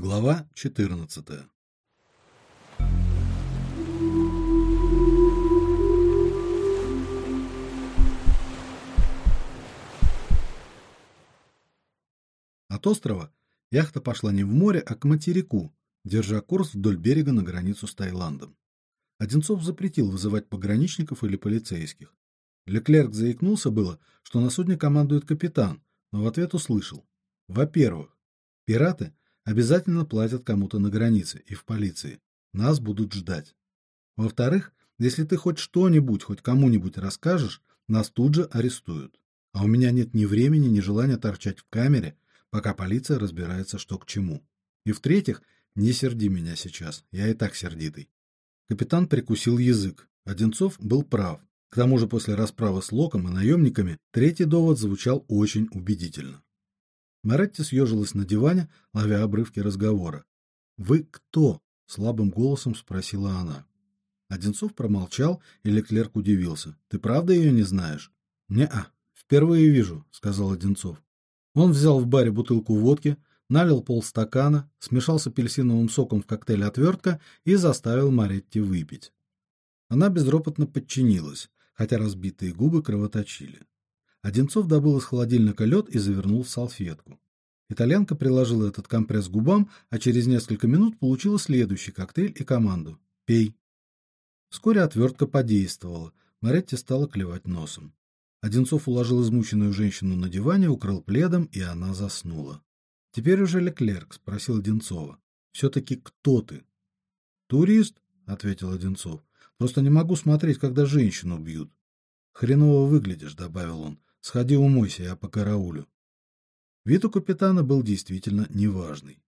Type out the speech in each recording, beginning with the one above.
Глава 14. От острова яхта пошла не в море, а к материку, держа курс вдоль берега на границу с Таиландом. Одинцов запретил вызывать пограничников или полицейских. Леклерк заикнулся было, что на судне командует капитан, но в ответ услышал: во-первых, пираты обязательно платят кому-то на границе и в полиции. Нас будут ждать. Во-вторых, если ты хоть что-нибудь хоть кому-нибудь расскажешь, нас тут же арестуют. А у меня нет ни времени, ни желания торчать в камере, пока полиция разбирается, что к чему. И в-третьих, не серди меня сейчас. Я и так сердитый. Капитан прикусил язык. Одинцов был прав. К тому же после расправы с Локом и наемниками третий довод звучал очень убедительно. Маретти съежилась на диване, ловя обрывки разговора. "Вы кто?" слабым голосом спросила она. Одинцов промолчал, и Леклерк удивился. "Ты правда ее не знаешь?" "Не-а, впервые вижу", сказал Одинцов. Он взял в баре бутылку водки, налил полстакана, смешал с апельсиновым соком в коктейль отвертка и заставил Маретти выпить. Она безропотно подчинилась, хотя разбитые губы кровоточили. Одинцов добыл из холодильника лед и завернул в салфетку. Итальянка приложила этот компресс к губам, а через несколько минут получила следующий коктейль и команду: "Пей". Вскоре отвертка подействовала. Маретти стала клевать носом. Одинцов уложил измученную женщину на диване, укрыл пледом, и она заснула. Теперь уже Леклерк спросил Одинцова: все таки кто ты?" "Турист", ответил Одинцов. "Просто не могу смотреть, когда женщину бьют". "Хреново выглядишь", добавил он. Сходи умойся, я по караулю. Вид у капитана был действительно неважный.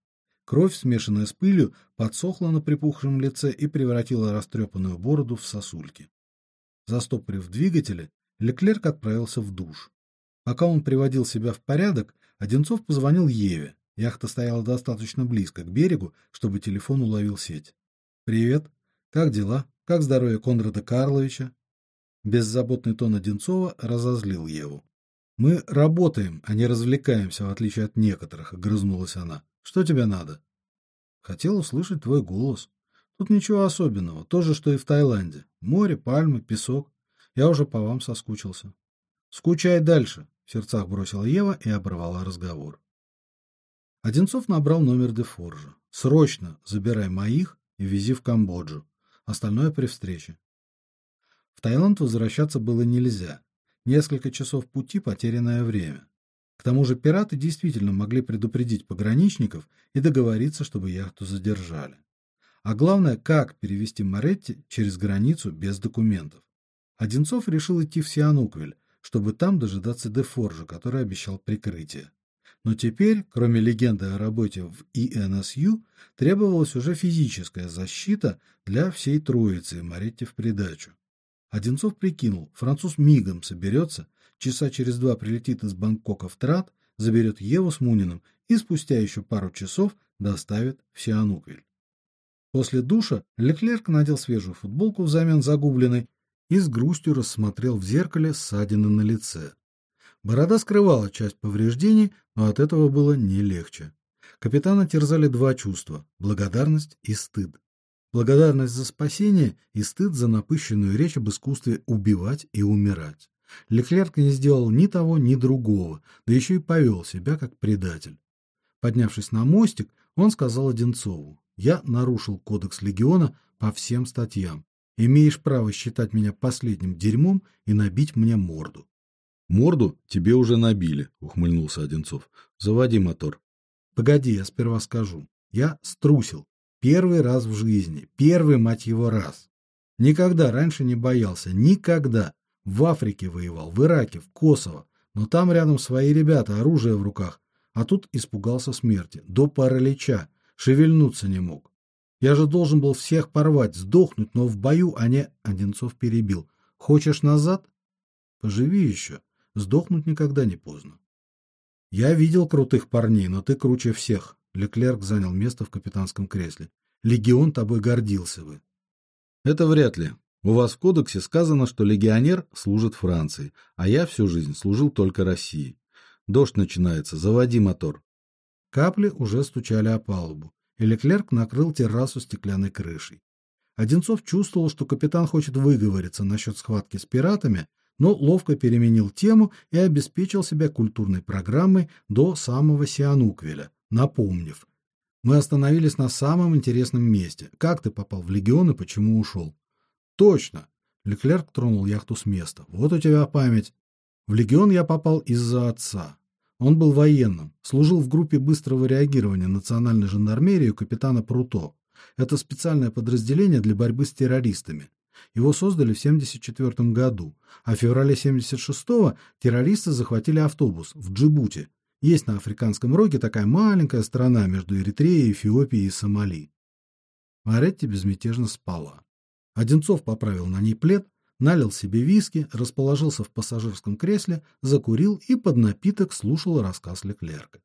Кровь, смешанная с пылью, подсохла на припухшем лице и превратила растрепанную бороду в сосульки. Застопорив двигатели, Леклерк отправился в душ. Пока он приводил себя в порядок, Одинцов позвонил Еве. Яхта стояла достаточно близко к берегу, чтобы телефон уловил сеть. Привет. Как дела? Как здоровье Конрада Карловича? Беззаботный тон Одинцова разозлил Еву. Мы работаем, а не развлекаемся, в отличие от некоторых, огрызнулась она. Что тебе надо? Хотел услышать твой голос. Тут ничего особенного, то же, что и в Таиланде. Море, пальмы, песок. Я уже по вам соскучился. Скучай дальше, в сердцах бросила Ева и оборвала разговор. Одинцов набрал номер Дефоржа. Срочно забирай моих и вези в Камбоджу. Остальное при встрече. В Таиланд возвращаться было нельзя. Несколько часов пути потерянное время. К тому же пираты действительно могли предупредить пограничников и договориться, чтобы яхту задержали. А главное, как перевести Маретти через границу без документов. Одинцов решил идти в Сиануквиль, чтобы там дожидаться Дефоржа, который обещал прикрытие. Но теперь, кроме легенды о работе в ИНСЮ, требовалась уже физическая защита для всей троицы Маретти в придачу. Одинцов прикинул, француз мигом соберется, часа через два прилетит из Бангкока в Трат, заберет Еву с Муниным и спустя еще пару часов доставит в Сиануквиль. После душа Леклерк надел свежую футболку взамен загубленной и с грустью рассмотрел в зеркале ссадины на лице. Борода скрывала часть повреждений, но от этого было не легче. Капитана терзали два чувства: благодарность и стыд. Благодарность за спасение и стыд за напыщенную речь об искусстве убивать и умирать. Леклерк не сделал ни того, ни другого, да еще и повел себя как предатель. Поднявшись на мостик, он сказал Одинцову: "Я нарушил кодекс легиона по всем статьям. Имеешь право считать меня последним дерьмом и набить мне морду". Морду тебе уже набили, ухмыльнулся Одинцов. Заводи мотор. Погоди, я сперва скажу. Я струсил. Первый раз в жизни, первый мать его раз. Никогда раньше не боялся, никогда. В Африке воевал, в Ираке, в Косово, но там рядом свои ребята, оружие в руках, а тут испугался смерти, до паралича, шевельнуться не мог. Я же должен был всех порвать, сдохнуть, но в бою они Одинцов перебил. Хочешь назад? Поживи еще. Сдохнуть никогда не поздно. Я видел крутых парней, но ты круче всех. Леклерк занял место в капитанском кресле. Легион тобой гордился бы. Это вряд ли. У вас в кодексе сказано, что легионер служит Франции, а я всю жизнь служил только России. Дождь начинается, заводи мотор. Капли уже стучали о палубу. и Леклерк накрыл террасу стеклянной крышей. Одинцов чувствовал, что капитан хочет выговориться насчет схватки с пиратами, но ловко переменил тему и обеспечил себя культурной программой до самого Сиануквеля, напомнив: "Мы остановились на самом интересном месте. Как ты попал в легион и почему ушел?» Точно. Леклерк тронул яхту с места. Вот у тебя память. В легион я попал из-за отца. Он был военным, служил в группе быстрого реагирования национальной жандармерии у капитана Пруто. Это специальное подразделение для борьбы с террористами. Его создали в 74 году, а в феврале 76-го террористы захватили автобус в Джибути. Есть на Африканском роге такая маленькая страна между Эритреей, Эфиопией и Сомали. Маретти безмятежно спала. Одинцов поправил на ней плед, налил себе виски, расположился в пассажирском кресле, закурил и под напиток слушал рассказ Леклерка.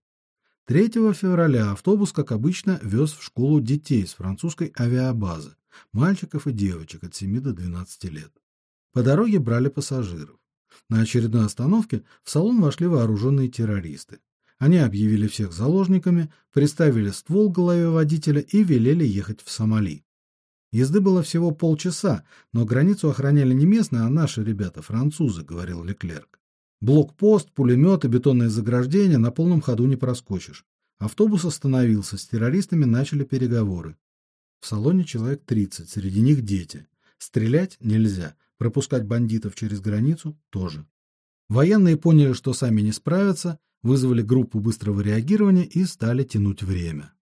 3 февраля автобус, как обычно, вез в школу детей с французской авиабазы, мальчиков и девочек от 7 до 12 лет. По дороге брали пассажиров. На очередной остановке в салон вошли вооруженные террористы. Они объявили всех заложниками, приставили ствол к голове водителя и велели ехать в Сомали. Езды было всего полчаса, но границу охраняли не местные, а наши ребята, французы, говорил Леклерк. Блокпост, пулеметы, бетонные заграждения на полном ходу не проскочишь. Автобус остановился, с террористами начали переговоры. В салоне человек 30, среди них дети. Стрелять нельзя, пропускать бандитов через границу тоже. Военные поняли, что сами не справятся, вызвали группу быстрого реагирования и стали тянуть время.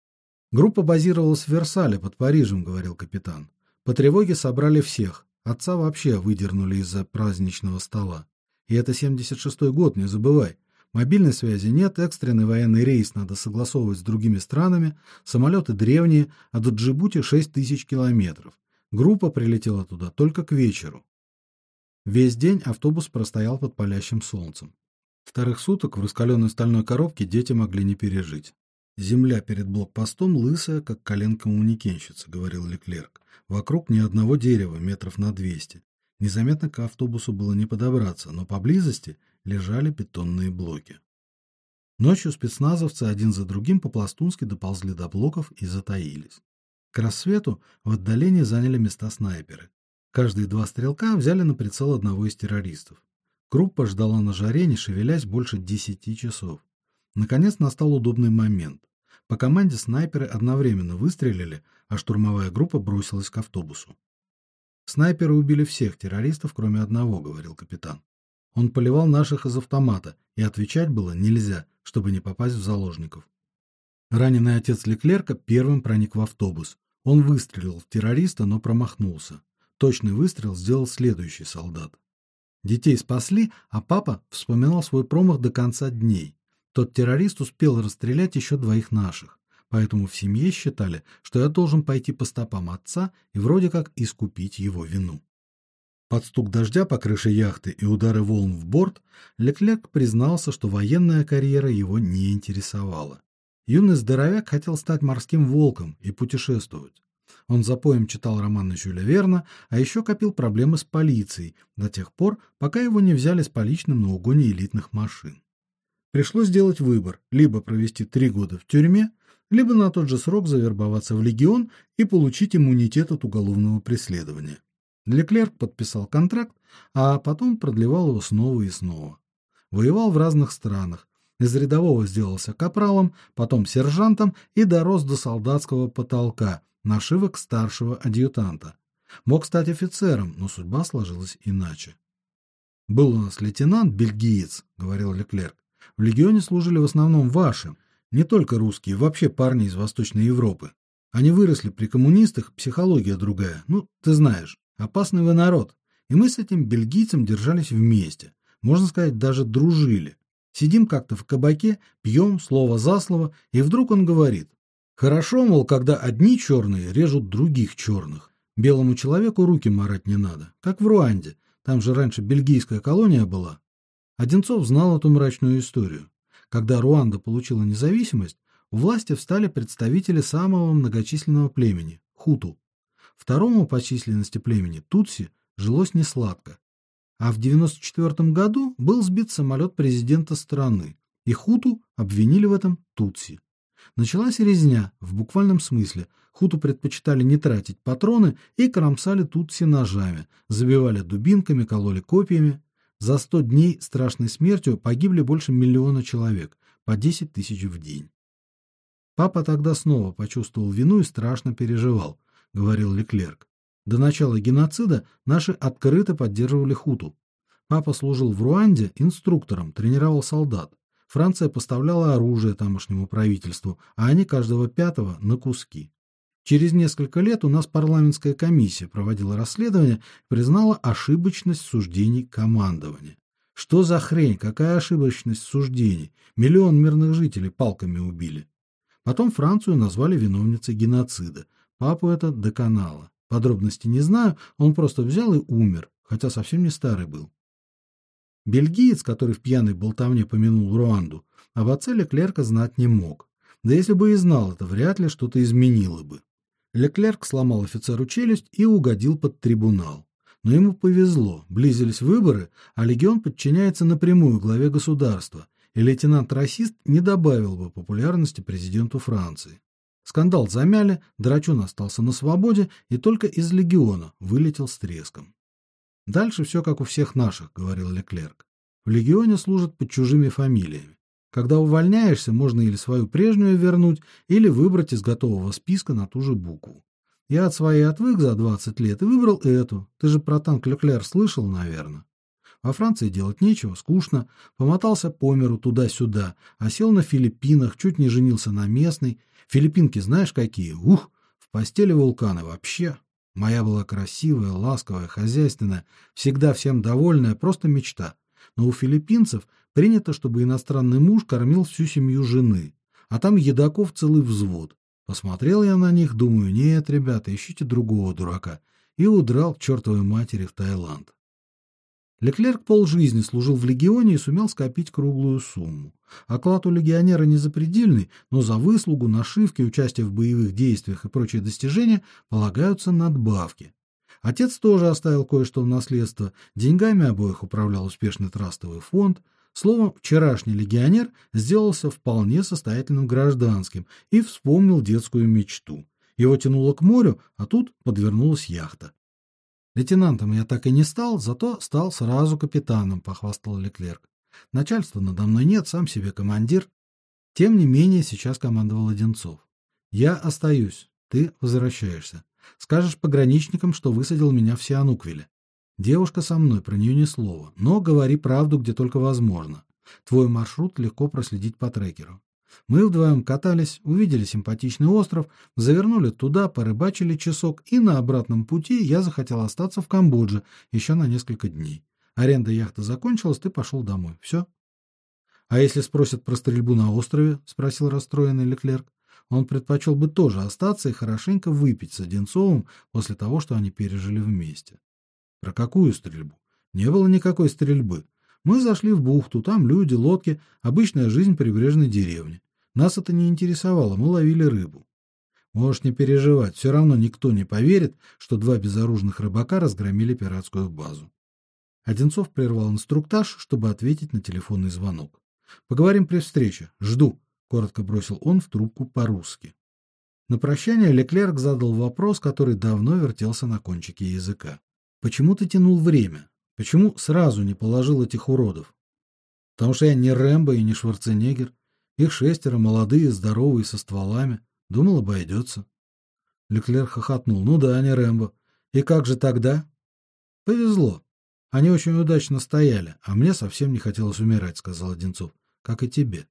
Группа базировалась в Версале под Парижем, говорил капитан. По тревоге собрали всех. Отца вообще выдернули из-за праздничного стола. И это 76-й год, не забывай. Мобильной связи нет, экстренный военный рейс надо согласовывать с другими странами, самолеты древние, а до Джибути 6 тысяч километров. Группа прилетела туда только к вечеру. Весь день автобус простоял под палящим солнцем. Вторых суток в раскаленной стальной коробке дети могли не пережить. Земля перед блокпостом лысая, как коленка манекенщицы, говорил Леклерк. Вокруг ни одного дерева, метров на двести. Незаметно к автобусу было не подобраться, но поблизости лежали бетонные блоки. Ночью спецназовцы один за другим по-пластунски доползли до блоков и затаились. К рассвету в отдалении заняли места снайперы. Каждые два стрелка взяли на прицел одного из террористов. Группа ждала на жаре, не шевелясь, больше десяти часов. Наконец настал удобный момент. По команде снайперы одновременно выстрелили, а штурмовая группа бросилась к автобусу. Снайперы убили всех террористов, кроме одного, говорил капитан. Он поливал наших из автомата, и отвечать было нельзя, чтобы не попасть в заложников. Раненый отец Леклерка первым проник в автобус. Он выстрелил в террориста, но промахнулся. Точный выстрел сделал следующий солдат. Детей спасли, а папа вспоминал свой промах до конца дней. Тот террорист успел расстрелять еще двоих наших, поэтому в семье считали, что я должен пойти по стопам отца и вроде как искупить его вину. Под стук дождя по крыше яхты и удары волн в борт Леклерк признался, что военная карьера его не интересовала. Юный здоровяк хотел стать морским волком и путешествовать. Он за поем читал романы Жюля Верна, а еще копил проблемы с полицией до тех пор, пока его не взяли с поличным на угоне элитных машин. Пришлось сделать выбор: либо провести три года в тюрьме, либо на тот же срок завербоваться в легион и получить иммунитет от уголовного преследования. Леклерк подписал контракт, а потом продлевал его снова и снова. Воевал в разных странах. Из рядового сделался капралом, потом сержантом и дорос до солдатского потолка, нашивок старшего адъютанта. Мог стать офицером, но судьба сложилась иначе. Был у нас лейтенант бельгиец, говорил Леклерк. В легионе служили в основном ваши, не только русские, вообще парни из Восточной Европы. Они выросли при коммунистах, психология другая. Ну, ты знаешь, опасный вы народ. И мы с этим бельгийцем держались вместе. Можно сказать, даже дружили. Сидим как-то в кабаке, пьем слово за слово, и вдруг он говорит: "Хорошо, мол, когда одни черные режут других черных. Белому человеку руки марать не надо, как в Руанде. Там же раньше бельгийская колония была. Одинцов знал эту мрачную историю. Когда Руанда получила независимость, у власти встали представители самого многочисленного племени хуту. Второму по численности племени тутси жилось несладко. А в 94 году был сбит самолет президента страны, и хуту обвинили в этом тутси. Началась резня, в буквальном смысле. Хуту предпочитали не тратить патроны и кромсали тутси ножами, забивали дубинками, кололи копьями. За сто дней страшной смертью погибли больше миллиона человек, по десять тысяч в день. Папа тогда снова почувствовал вину и страшно переживал, говорил Леклерк. До начала геноцида наши открыто поддерживали хуту. Папа служил в Руанде инструктором, тренировал солдат. Франция поставляла оружие тамошнему правительству, а они каждого пятого на куски. Через несколько лет у нас парламентская комиссия проводила расследование признала ошибочность суждений командования. Что за хрень, какая ошибочность суждений? Миллион мирных жителей палками убили. Потом Францию назвали виновницей геноцида. Папу это доконало. Подробности не знаю, он просто взял и умер, хотя совсем не старый был. Бельгиец, который в пьяной болтовне помянул Руанду, об отце Леклерка знать не мог. Да если бы и знал, это вряд ли что-то изменило бы. Леклерк сломал офицеру челюсть и угодил под трибунал. Но ему повезло, близились выборы, а легион подчиняется напрямую главе государства, и лейтенант-расист не добавил бы популярности президенту Франции. Скандал замяли, Драчун остался на свободе и только из легиона вылетел с треском. Дальше все как у всех наших, говорил Леклерк. В легионе служат под чужими фамилиями. Когда увольняешься, можно или свою прежнюю вернуть, или выбрать из готового списка на ту же букву. Я от своей отвык за 20 лет и выбрал эту. Ты же про танк Леклер слышал, наверное. Во Франции делать нечего, скучно. Помотался по миру туда-сюда, а сел на Филиппинах, чуть не женился на местной. Филиппинки знаешь какие? Ух, в постели вулканы вообще. Моя была красивая, ласковая, хозяйственная, всегда всем довольная, просто мечта. Но у филиппинцев принято, чтобы иностранный муж кормил всю семью жены, а там едоков целый взвод. Посмотрел я на них, думаю, нет, ребята, ищите другого дурака, и удрал к чертовой матери в Таиланд. Леклерк полжизни служил в легионе и сумел скопить круглую сумму. Оклад у легионера не запредельный, но за выслугу, нашивки, участие в боевых действиях и прочие достижения полагаются надбавки. Отец тоже оставил кое-что в наследство. Деньгами обоих управлял успешный трастовый фонд. Словом, вчерашний легионер сделался вполне состоятельным гражданским и вспомнил детскую мечту. Его тянуло к морю, а тут подвернулась яхта. Лейтенантом я так и не стал, зато стал сразу капитаном, похвастал Леклерк. Начальства надо мной нет, сам себе командир. Тем не менее, сейчас командовал Одинцов. Я остаюсь, ты возвращаешься. Скажешь пограничникам, что высадил меня в Сиануквиле. Девушка со мной, про нее ни слова, но говори правду, где только возможно. Твой маршрут легко проследить по трекеру. Мы вдвоем катались, увидели симпатичный остров, завернули туда, порыбачили часок, и на обратном пути я захотел остаться в Камбодже еще на несколько дней. Аренда яхты закончилась, ты пошел домой. Все. А если спросят про стрельбу на острове, спросил расстроенный Леклерк. Он предпочел бы тоже остаться и хорошенько выпить с Одинцовым после того, что они пережили вместе. Про какую стрельбу? Не было никакой стрельбы. Мы зашли в бухту, там люди, лодки, обычная жизнь прибрежной деревни. Нас это не интересовало, мы ловили рыбу. Можешь не переживать, все равно никто не поверит, что два безоружных рыбака разгромили пиратскую базу. Одинцов прервал инструктаж, чтобы ответить на телефонный звонок. Поговорим при встрече. Жду, коротко бросил он в трубку по-русски. На прощание Леклерк задал вопрос, который давно вертелся на кончике языка. Почему ты тянул время? Почему сразу не положил этих уродов? Потому что я не Рэмбо и не Шварценеггер. Их шестеро, молодые, здоровые, со стволами. Думал, обойдется. Леклер хохотнул. Ну да, не Рэмбо. И как же тогда? Повезло. Они очень удачно стояли, а мне совсем не хотелось умирать, сказал Одинцов. Как и тебе.